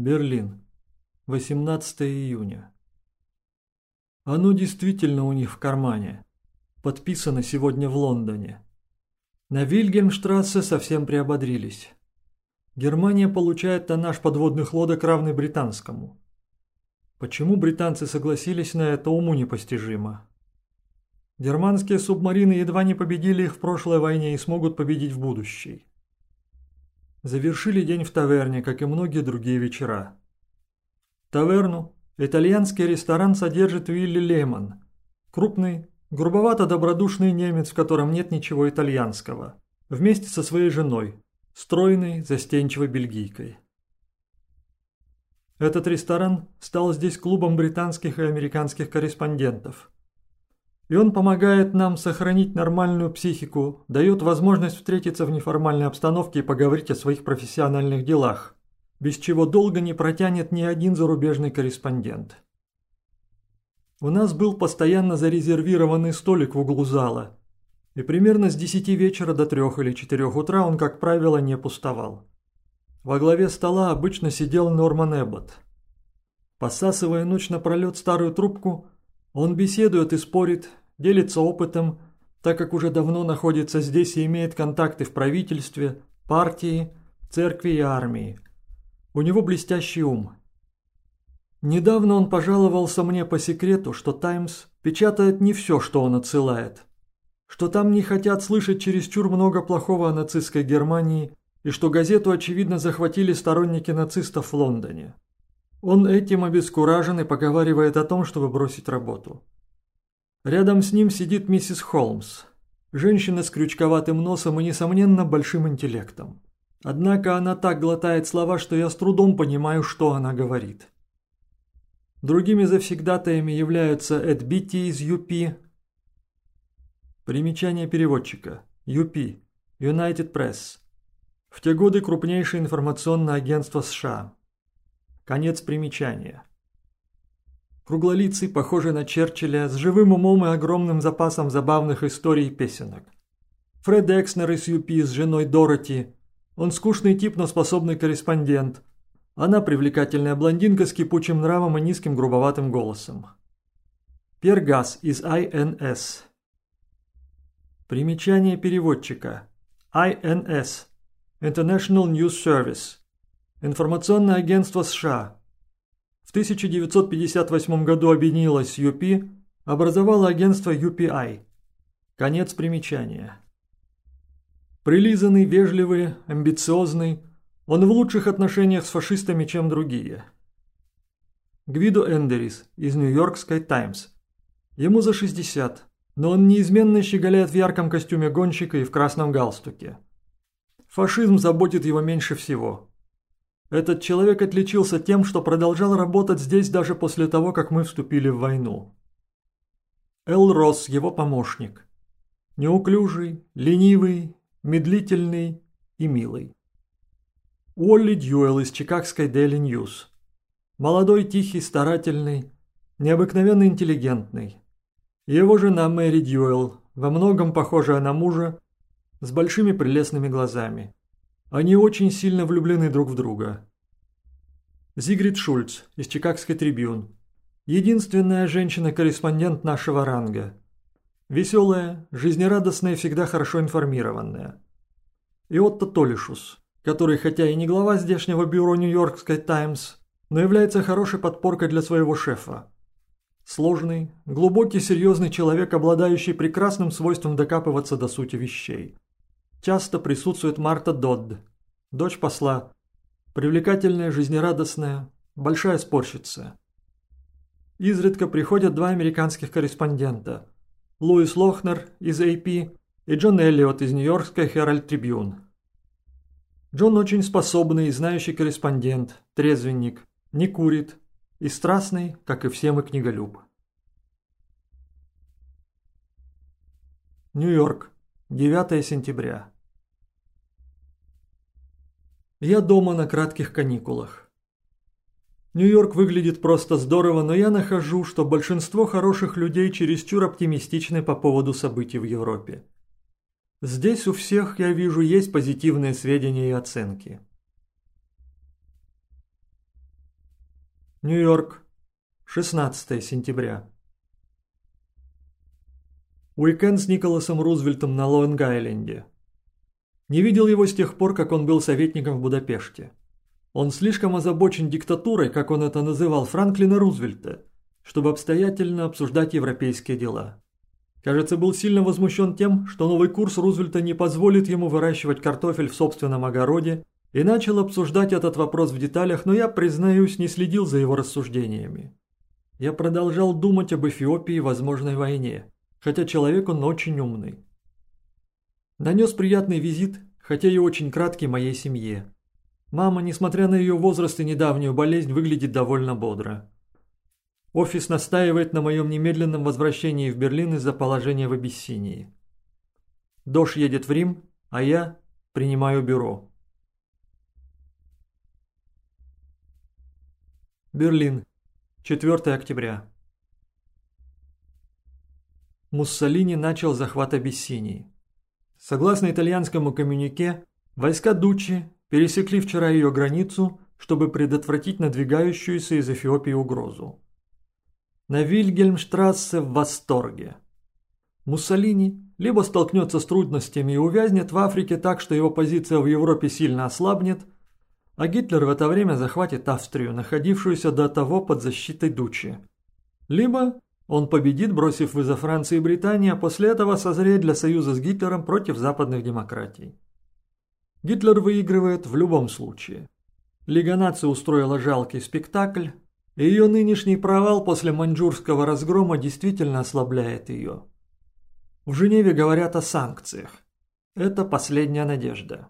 Берлин. 18 июня. Оно действительно у них в кармане. Подписано сегодня в Лондоне. На Вильгельмштрассе совсем приободрились. Германия получает тоннаж подводных лодок, равный британскому. Почему британцы согласились на это, уму непостижимо. Германские субмарины едва не победили их в прошлой войне и смогут победить в будущей. Завершили день в таверне, как и многие другие вечера. Таверну, итальянский ресторан содержит Вилли Лейман, крупный, грубовато-добродушный немец, в котором нет ничего итальянского, вместе со своей женой, стройной, застенчивой бельгийкой. Этот ресторан стал здесь клубом британских и американских корреспондентов – и он помогает нам сохранить нормальную психику, дает возможность встретиться в неформальной обстановке и поговорить о своих профессиональных делах, без чего долго не протянет ни один зарубежный корреспондент. У нас был постоянно зарезервированный столик в углу зала, и примерно с 10 вечера до 3 или 4 утра он, как правило, не пустовал. Во главе стола обычно сидел Норман Эббот. Посасывая ночь напролет старую трубку, он беседует и спорит, делится опытом, так как уже давно находится здесь и имеет контакты в правительстве, партии, церкви и армии. У него блестящий ум. Недавно он пожаловался мне по секрету, что «Таймс» печатает не все, что он отсылает, что там не хотят слышать чересчур много плохого о нацистской Германии и что газету, очевидно, захватили сторонники нацистов в Лондоне. Он этим обескуражен и поговаривает о том, чтобы бросить работу. Рядом с ним сидит миссис Холмс, женщина с крючковатым носом и, несомненно, большим интеллектом. Однако она так глотает слова, что я с трудом понимаю, что она говорит. Другими завсегдатаями являются Эд Битти из ЮПи. Примечание переводчика. ЮПи. United Press. В те годы крупнейшее информационное агентство США. Конец примечания. Круглолицый, похожий на Черчилля, с живым умом и огромным запасом забавных историй и песенок. Фред Экснер из Юпи с женой Дороти. Он скучный тип, но способный корреспондент. Она привлекательная блондинка с кипучим нравом и низким грубоватым голосом. Пьер Гас из INS. Примечание переводчика. INS. International News Service. Информационное агентство США. В 1958 году объединилось с UP, образовало агентство UPI. Конец примечания. Прилизанный, вежливый, амбициозный, он в лучших отношениях с фашистами, чем другие. Гвидо Эндерис из Нью-Йоркской Таймс. Ему за 60, но он неизменно щеголяет в ярком костюме гонщика и в красном галстуке. Фашизм заботит его меньше всего – этот человек отличился тем, что продолжал работать здесь даже после того, как мы вступили в войну. Эл Росс, его помощник. Неуклюжий, ленивый, медлительный и милый. Уолли Дьюэлл из Чикагской Daily News. Молодой, тихий, старательный, необыкновенно интеллигентный. Его жена Мэри Дьюэлл, во многом похожая на мужа, с большими прелестными глазами. Они очень сильно влюблены друг в друга. Зигрид Шульц из Чикагской Трибюн. Единственная женщина-корреспондент нашего ранга. Веселая, жизнерадостная и всегда хорошо информированная. И Отто Толишус, который хотя и не глава здешнего бюро Нью-Йоркской Таймс, но является хорошей подпоркой для своего шефа. Сложный, глубокий, серьезный человек, обладающий прекрасным свойством докапываться до сути вещей. Часто присутствует Марта Додд, дочь посла, привлекательная, жизнерадостная, большая спорщица. Изредка приходят два американских корреспондента – Луис Лохнер из AP и Джон Эллиот из Нью-Йоркской Herald Tribune. Джон очень способный и знающий корреспондент, трезвенник, не курит и страстный, как и все мы, книголюб. Нью-Йорк, 9 сентября. Я дома на кратких каникулах. Нью-Йорк выглядит просто здорово, но я нахожу, что большинство хороших людей чересчур оптимистичны по поводу событий в Европе. Здесь у всех, я вижу, есть позитивные сведения и оценки. Нью-Йорк, 16 сентября. Уикенд с Николасом Рузвельтом на Лонг-Айленде. Не видел его с тех пор, как он был советником в Будапеште. Он слишком озабочен диктатурой, как он это называл, Франклина Рузвельта, чтобы обстоятельно обсуждать европейские дела. Кажется, был сильно возмущен тем, что новый курс Рузвельта не позволит ему выращивать картофель в собственном огороде, и начал обсуждать этот вопрос в деталях, но я, признаюсь, не следил за его рассуждениями. Я продолжал думать об Эфиопии и возможной войне, хотя человек он очень умный. Нанес приятный визит, хотя и очень краткий моей семье. Мама, несмотря на ее возраст и недавнюю болезнь, выглядит довольно бодро. Офис настаивает на моем немедленном возвращении в Берлин из-за положения в Абиссинии. Дош едет в Рим, а я принимаю бюро. Берлин, 4 октября. Муссолини начал захват Абиссинии. Согласно итальянскому коммюнике, войска Дуччи пересекли вчера ее границу, чтобы предотвратить надвигающуюся из Эфиопии угрозу. На Вильгельмштрассе в восторге. Муссолини либо столкнется с трудностями и увязнет в Африке так, что его позиция в Европе сильно ослабнет, а Гитлер в это время захватит Австрию, находившуюся до того под защитой Дуччи. Либо он победит, бросив вызов Франции и Британии, а после этого созреет для союза с Гитлером против западных демократий. Гитлер выигрывает в любом случае. Лига наций устроила жалкий спектакль, и ее нынешний провал после маньчжурского разгрома действительно ослабляет ее. В Женеве говорят о санкциях. Это последняя надежда.